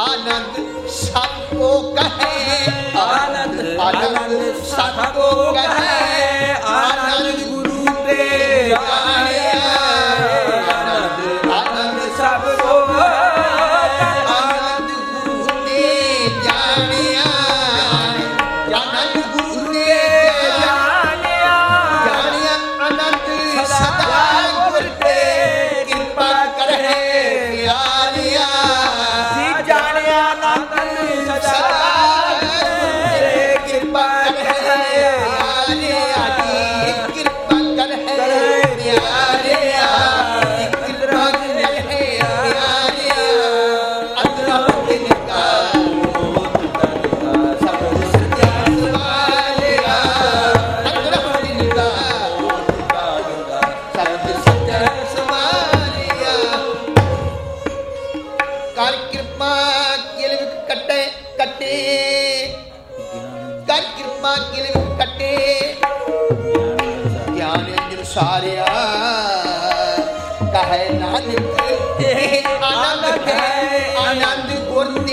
आनंद सबको कहे। आनंद आनंद सबको कहे। कटे कर कृपा किल कटे ज्ञान जिन सारिया कहे नानक आनंद है आनंद गुरु